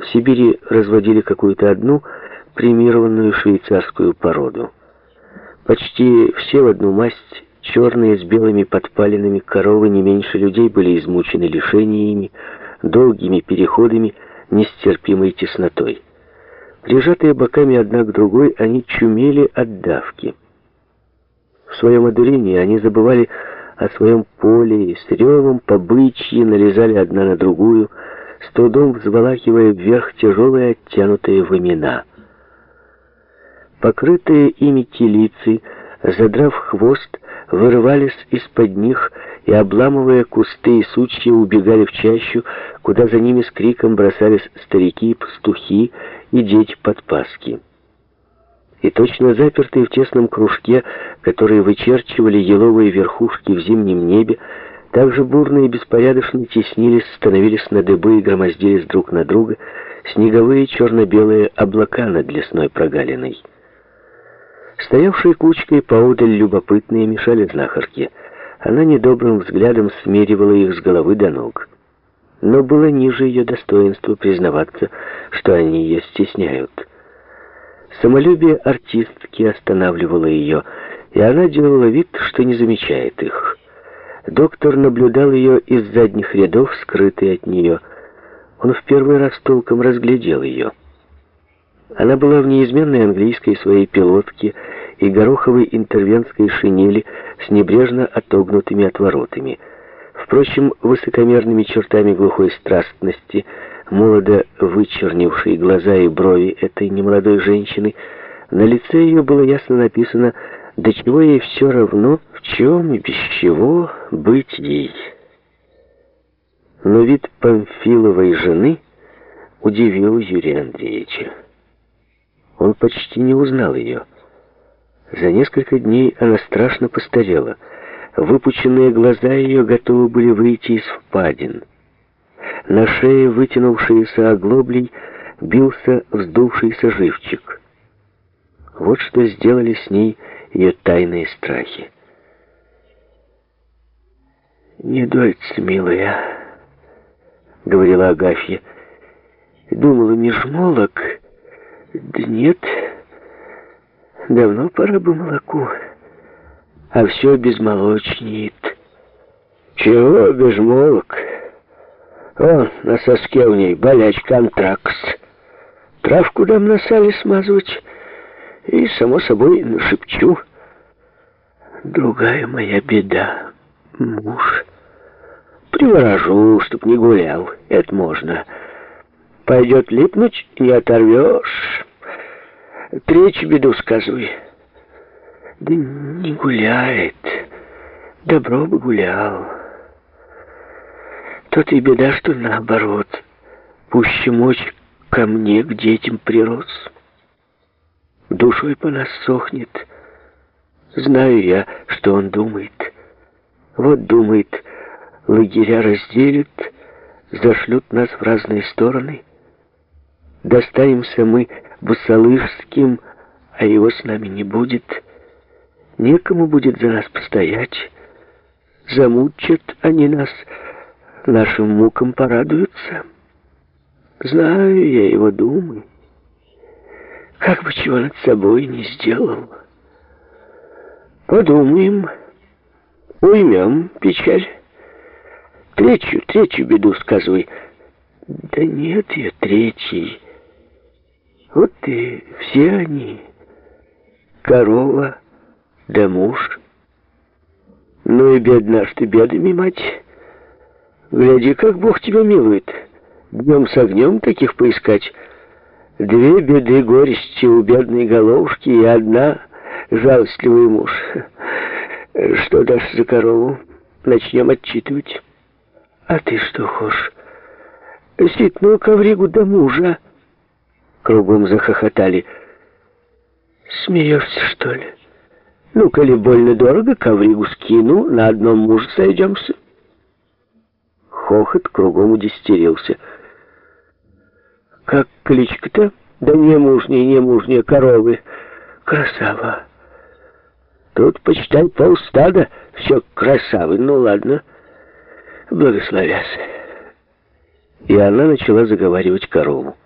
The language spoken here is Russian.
В Сибири разводили какую-то одну премированную швейцарскую породу. Почти все в одну масть, черные с белыми подпалинами коровы не меньше людей были измучены лишениями, долгими переходами, нестерпимой теснотой. Прижатые боками одна к другой, они чумели от давки. В своем одурении они забывали о своем поле и с ревом по налезали одна на другую, с трудом взволакивая вверх тяжелые оттянутые вымена. Покрытые ими телицы, задрав хвост, вырывались из-под них и, обламывая кусты и сучья, убегали в чащу, куда за ними с криком бросались старики, пастухи и дети-подпаски. И точно запертые в тесном кружке, которые вычерчивали еловые верхушки в зимнем небе, также бурно и беспорядочно теснились, становились на дыбы и громоздились друг на друга снеговые черно-белые облака над лесной прогалиной. Стоявшие кучкой поодаль любопытные мешали знахарке. Она недобрым взглядом смеривала их с головы до ног. Но было ниже ее достоинства признаваться, что они ее стесняют. Самолюбие артистки останавливало ее, и она делала вид, что не замечает их. Доктор наблюдал ее из задних рядов, скрытый от нее. Он в первый раз толком разглядел ее. Она была в неизменной английской своей пилотке и гороховой интервентской шинели с небрежно отогнутыми отворотами. Впрочем, высокомерными чертами глухой страстности, молодо вычернившие глаза и брови этой немолодой женщины, на лице ее было ясно написано «До чего ей все равно, в чем и без чего быть ей». Но вид Памфиловой жены удивил Юрия Андреевича. Он почти не узнал ее. За несколько дней она страшно постарела. Выпученные глаза ее готовы были выйти из впадин. На шее, вытянувшиеся оглоблей, бился вздувшийся живчик. Вот что сделали с ней ее тайные страхи. «Не дуется, милая», — говорила Агафья. «Думала, не жмолок, да нет, давно пора бы молоку, а все безмолочнит. Чего безмолок? О, на соске у ней болячка антракс. Травку дам на сале смазывать и, само собой, нашепчу. Другая моя беда — муж. Приворожу, чтоб не гулял, это можно. Пойдет липнуть, не оторвешь. Третью беду сказывай. Да не гуляет. Добро бы гулял. Тот и беда, что наоборот. Пуще мочь ко мне, к детям прирос. Душой по нас сохнет. Знаю я, что он думает. Вот думает, лагеря разделят, зашлют нас в разные стороны — Достанемся мы Бусалышским, а его с нами не будет. Некому будет за нас постоять. Замучат они нас, нашим мукам порадуются. Знаю я его думы. Как бы чего над собой не сделал. Подумаем, уймем печаль. Третью, третью беду сказывай. Да нет я третьей. Вот и все они. Корова да муж. Ну и бедна ж ты бедами, мать. Гляди, как Бог тебя милует. Днем с огнем таких поискать. Две беды горести у бедной головушки и одна жалостливый муж. Что дашь за корову? Начнем отчитывать. А ты что хочешь? Ситную ковригу до мужа. Кругом захохотали. «Смеешься, что ли? Ну, коли больно дорого, ковригу скину, на одном муже сойдемся». Хохот кругом удистерился. «Как кличка-то? Да не мужнее, не мужнее коровы. Красава!» Тут, почитай, полстада, все красавы. Ну, ладно, благословясь. И она начала заговаривать корову.